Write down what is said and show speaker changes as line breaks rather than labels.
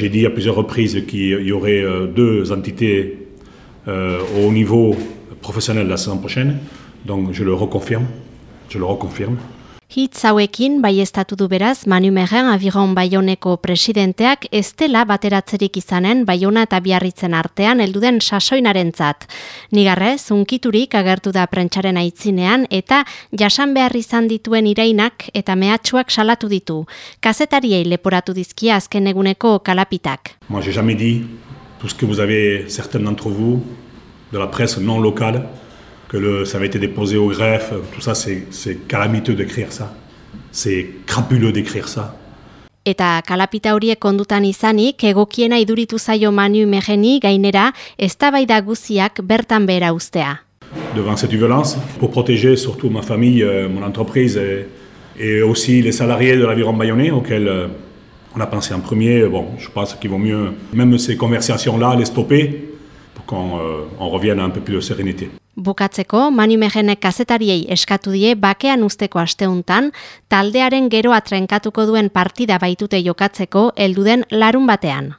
J'ai dit à plusieurs reprises qu'il y aurait euh, deux entités euh, au niveau professionnel la saison prochaine, donc je le reconfirme. Je le reconfirme.
Hitz hauekin baiestatu du beraz Manu Megen Abiron Baioneko presidenteak ez dela bateratzerik izanen Baiona eta Biarritzen artean helduden sasoinarentzat. Nigarre, zunkiturik agertu da prentsaren aitzinean eta jasan behar izan dituen irainak eta mehatxuak salatu ditu. Kazetariei leporatu dizkia azken eguneko kalapitak.
Moi, j'ai jamais dit tout ce que vous avez certains d'entre vous de la presse non locale que le, ça avait été déposé au greffe, tout ça, c'est calamiteux d'écrire ça. C'est crapuleux d'écrire ça.
Eta kalapita horiek kondutan izanik, egokiena iduritu zaio Manu Megeni gainera, eztabaida guziak bertan behera ustea.
Devant cette violence, pour protéger surtout ma famille, euh, mon entreprise et, et aussi les salariés de l'aviron bayonnais auxquels euh, on a pensé en premier, bon, je pense qu'il vaut mieux, même ces conversations-là, les stopper pour qu'on euh, revienne à un peu plus de sérénité.
Bukatzeko, Manu Megenek kazetariei eskatu die bakean usteko asteuntan, taldearen geroa trenkatuko duen partida baitute jokatzeko helduden larun batean.